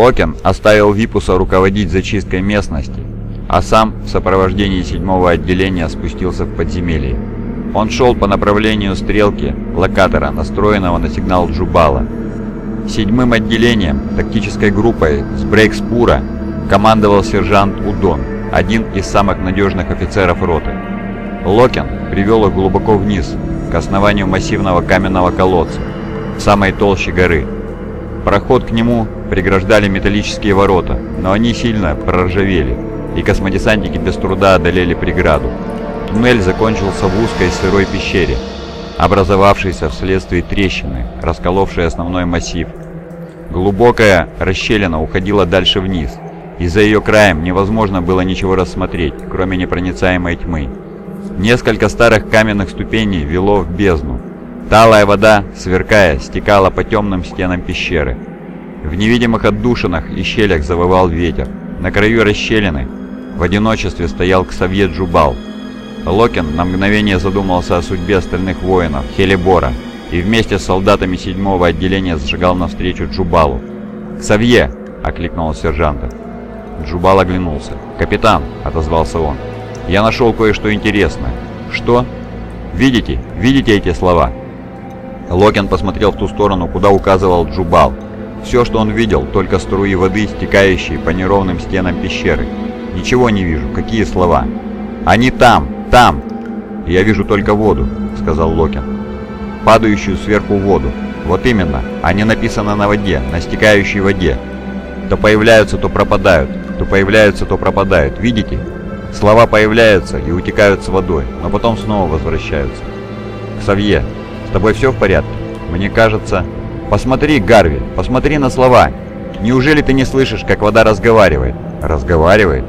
Локен оставил Випуса руководить зачисткой местности, а сам в сопровождении седьмого отделения спустился в подземелье. Он шел по направлению стрелки локатора, настроенного на сигнал Джубала. Седьмым отделением, тактической группой с Брейкспура, командовал сержант Удон, один из самых надежных офицеров роты. Локен привел их глубоко вниз, к основанию массивного каменного колодца, в самой толще горы. Проход к нему преграждали металлические ворота, но они сильно проржавели, и космодесантники без труда одолели преграду. Туннель закончился в узкой сырой пещере, образовавшейся вследствие трещины, расколовшей основной массив. Глубокая расщелина уходила дальше вниз, и за ее краем невозможно было ничего рассмотреть, кроме непроницаемой тьмы. Несколько старых каменных ступеней вело в бездну. Талая вода, сверкая, стекала по темным стенам пещеры. В невидимых отдушинах и щелях завывал ветер. На краю расщелины в одиночестве стоял Ксавье Джубал. Локин на мгновение задумался о судьбе остальных воинов Хелебора и вместе с солдатами седьмого отделения зажигал навстречу Джубалу. «Ксавье!» — окликнул сержанта. Джубал оглянулся. «Капитан!» — отозвался он. «Я нашел кое-что интересное». «Что?» «Видите? Видите эти слова?» Локин посмотрел в ту сторону, куда указывал Джубал. Все, что он видел, только струи воды, стекающие по неровным стенам пещеры. «Ничего не вижу. Какие слова?» «Они там! Там!» «Я вижу только воду», — сказал Локин. «Падающую сверху воду. Вот именно. Они написаны на воде, на стекающей воде. То появляются, то пропадают. То появляются, то пропадают. Видите? Слова появляются и утекают с водой, но потом снова возвращаются. Ксавье, тобой все в порядке? Мне кажется... Посмотри, Гарви, посмотри на слова. Неужели ты не слышишь, как вода разговаривает? Разговаривает?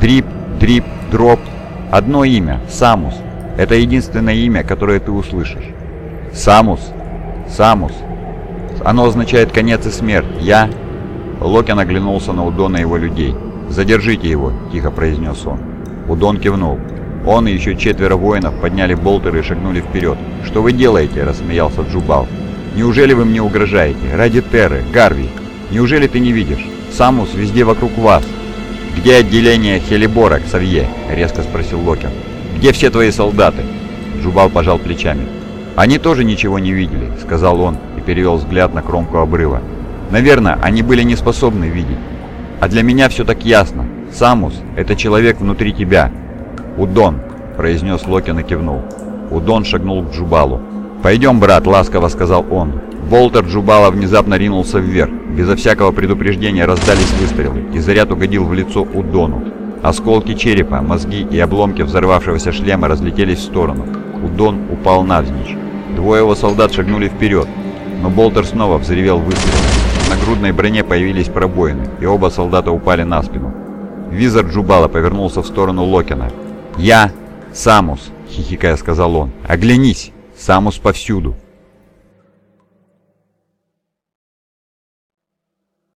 Дрип, дрип, дроп. Одно имя — Самус. Это единственное имя, которое ты услышишь. Самус. Самус. Оно означает конец и смерть. Я... Локин оглянулся на Удона и его людей. «Задержите его», — тихо произнес он. Удон кивнул. Он и еще четверо воинов подняли болтеры и шагнули вперед. «Что вы делаете?» – рассмеялся Джубал. «Неужели вы мне угрожаете? Ради Терры, Гарви! Неужели ты не видишь? Самус везде вокруг вас!» «Где отделение Хелибора, Ксавье?» – резко спросил Локер. «Где все твои солдаты?» Джубал пожал плечами. «Они тоже ничего не видели», — сказал он и перевел взгляд на кромку обрыва. «Наверное, они были не способны видеть. А для меня все так ясно. Самус — это человек внутри тебя, «Удон!» – произнес Локин и кивнул. Удон шагнул к Джубалу. «Пойдем, брат!» – ласково сказал он. Болтер Джубала внезапно ринулся вверх. Безо всякого предупреждения раздались выстрелы, и заряд угодил в лицо Удону. Осколки черепа, мозги и обломки взорвавшегося шлема разлетелись в сторону. Удон упал навзничь. Двое его солдат шагнули вперед, но Болтер снова взревел выстрелом. На грудной броне появились пробоины, и оба солдата упали на спину. Визор Джубала повернулся в сторону Локина. «Я Самус», — хихикая сказал он. «Оглянись! Самус повсюду!»